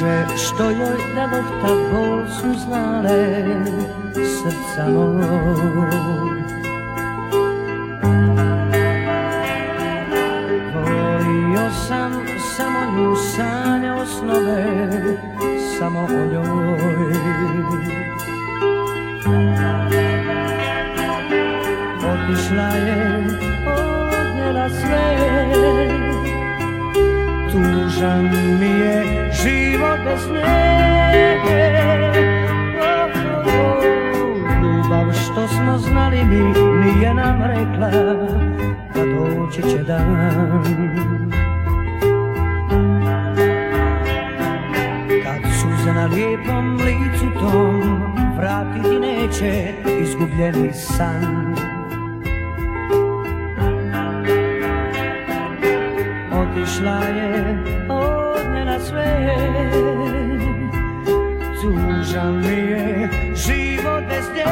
Ruže što joj dadoh tad bol su znale srca moj. Volio sam samo nju sanjao snove samo o njoj. Otišla je, odnjela sve Tužan mi život bez nje. Ljubav što smo znali mi nije nam rekla Da doći će dan Kad suze na lijepom licu tom Vratiti neće izgubljeni san otišla je Tužan mi je život bez nje.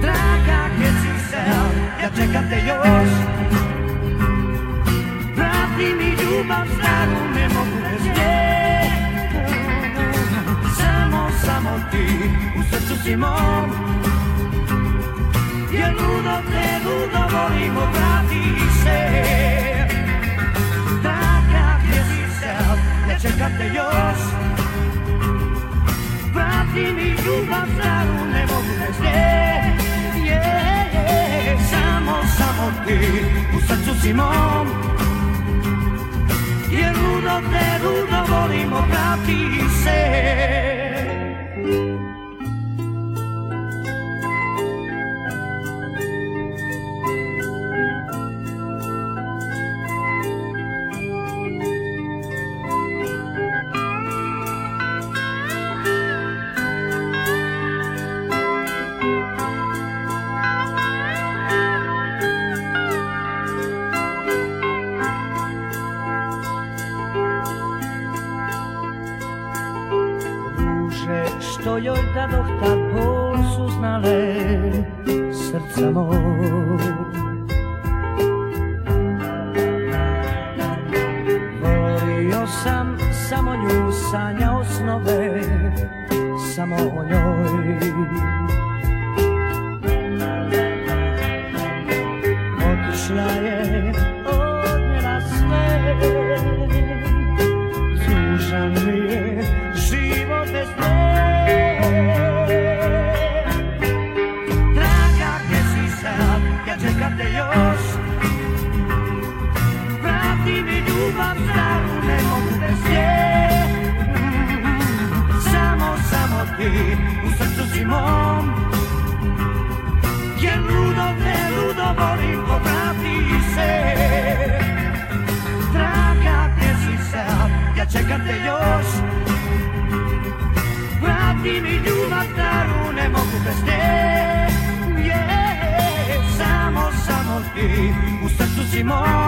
Draga gdje si se, ja čekam te još. Vrati mi ljubav staru, ne mogu bez nje. Samo, samo ti, u srcu si mom. Jer ludo te, ludo volimo, vrati ja čekam te još. Vrati mi ljubav staru, ne mogu bez nje. Yeah, yeah. Samo, samo ti, u srcu si mom. Jer ludo te, ludo volimo, vrati što joj dadoh tad bol su znale srca moj. Volio sam samo nju sanjao snove samo o njoj Mi ljubav staru, ne mogu bez nje Samo, samo ti, u srcu si mom. Jer ludo te, ludo volim, povrati se. Draga, gdje si sad, ja čekam te još. Vrati mi ljubav staru, ne mogu bez nje yeah. Samo, samo ti, u srcu si mom